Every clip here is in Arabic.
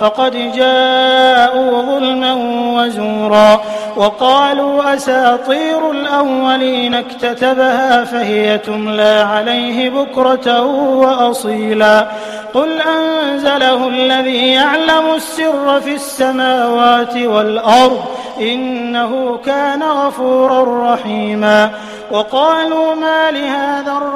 فقد جاءوا ظلما وزورا وقالوا أساطير الأولين اكتتبها فهي تملى عليه بكرة وأصيلا قل أنزله الذي يعلم السر في السماوات والأرض إنه كان غفورا رحيما وقالوا ما لهذا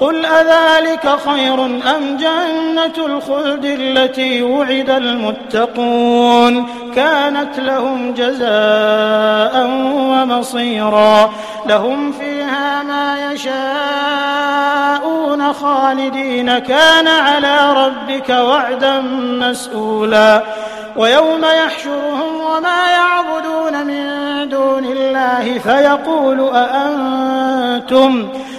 قل أذلك خير أم جنة الخلد التي وعد المتقون كانت لهم جزاء ومصيرا لهم فيها ما يشاءون خالدين كان على ربك وعدا مسؤولا ويوم يحشرهم وما يعبدون من دون الله فيقول أأنتم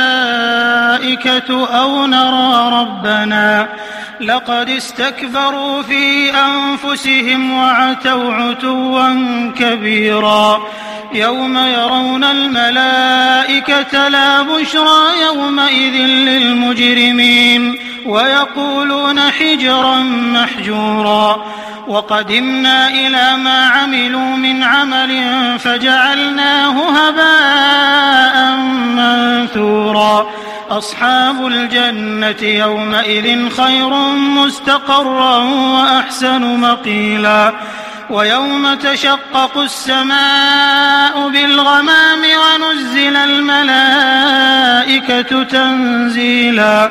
الملائكة أو نرى ربنا لقد استكبروا في أنفسهم وعتوا عتوا كبيرا يوم يرون الملائكة لا بشرى يومئذ للمجرمين ويقولون حجرا محجورا وقدمنا إلى ما عملوا من عمل فجعلناه هباء منثورا. أصحاب الجنة يومئذ خير مستقرا وأحسن مقيلا. ويوم تشقق السماء بالغمام ونزل الملائكة تنزيلا.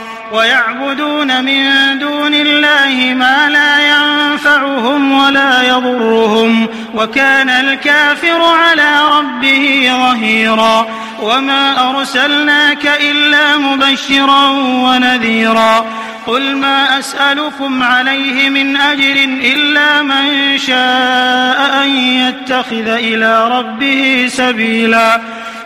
ويعبدون من دون الله ما لا ينفعهم ولا يضرهم وكان الكافر على ربه ظهيرا وما أرسلناك إلا مبشرا ونذيرا قل ما أسألكم عليه من أجر إلا من شاء أن يتخذ إلى ربه سبيلا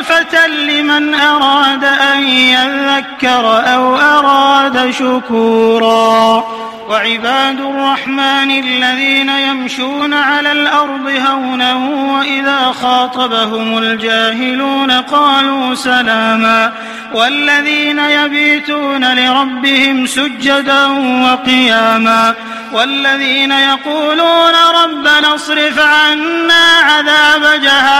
خلفة لمن أراد أن يذكر أو أراد شكورا. وعباد الرحمن الذين يمشون على الأرض هونا وإذا خاطبهم الجاهلون قالوا سلاما. والذين يبيتون لربهم سجدا وقياما. والذين يقولون ربنا اصرف عنا عذاب جهنم.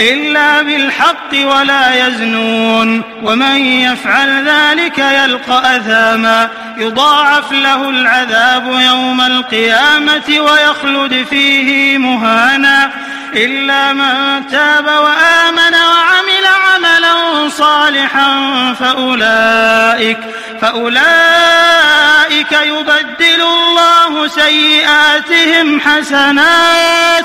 إلا بالحق ولا يزنون. ومن يفعل ذلك يلقى أثاما. يضاعف له العذاب يوم القيامة ويخلد فيه مهانا. إلا من تاب وآمن وعمل عملا صالحا فأولئك فأولئك يبدل الله سيئاتهم حسنات.